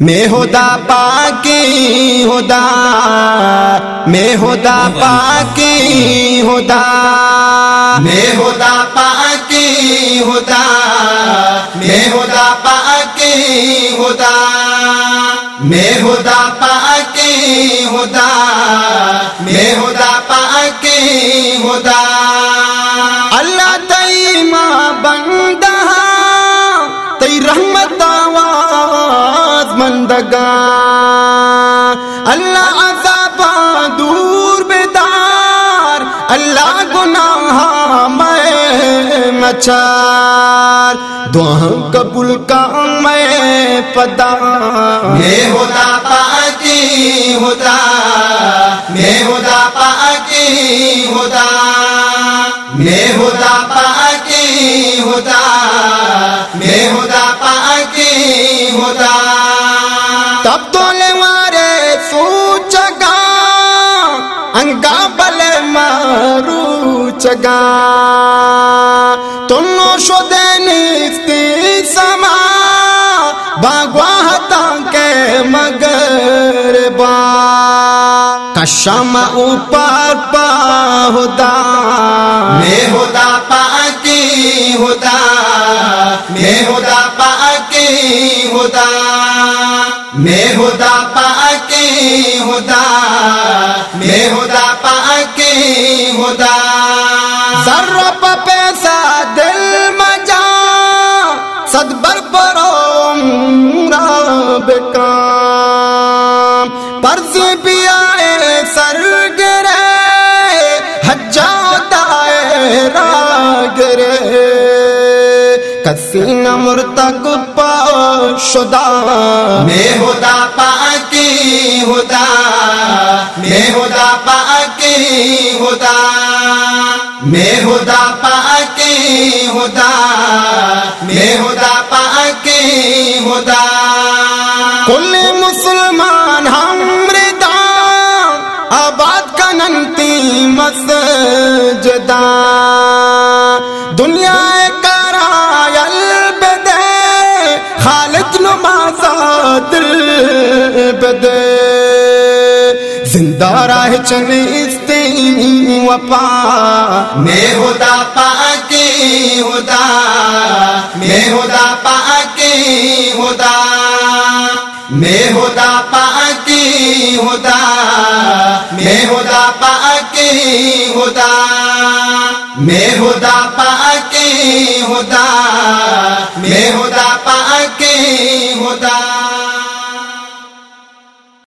میں ہودا پاکی ہودا میں ہودا پاکی ہودا میں ہودا پاکی ہودا میں ہودا پاکی ہودا میں ہودا پاکی ہودا اللہ گناہ میں مچار دعا قبول کا میں پدا۔ میں ہوتا پاکی ہوتا میں ہوتا پاکی ہوتا میں ہوتا پاکی ہوتا میں ہوتا پاکی ہوتا تب تو لے مارے سوچ گا انگا مارو چگا تم شو دینستی سما باگوا ہتا کے مگر با کشم اوپر پا ہوتا میں ہوتا پاکی ہوتا میں ہوتا پاکی ہوتا میں ہوتا پاکی ہوتا میں ہوتا پاکی ہوتا ذرا پا پیسہ دل مجا صد بر برو رب کام پرز بھی آئے سر گرے حجا دائرہ گرے کسین مرتق پا شدا میں ہوتا پاکی ہوتا میں ہوتا پاکی ہوتا، میں ہوتا پاکی ہوتا، میں ہوتا پاکی ہوتا۔ کل مسلمان ہم ردا آباد کا ننتی مسجدہ دنیا کرایل بدے خالد نمازا دل بدے زندہ راہ چلے استے وپا میں ہوتا پاکی ہوتا میں ہوتا پاکی ہوتا میں ہوتا پاکی ہوتا میں ہوتا پاکی ہوتا میں ہوتا پاکی ہوتا میں ہوتا پاکی ہوتا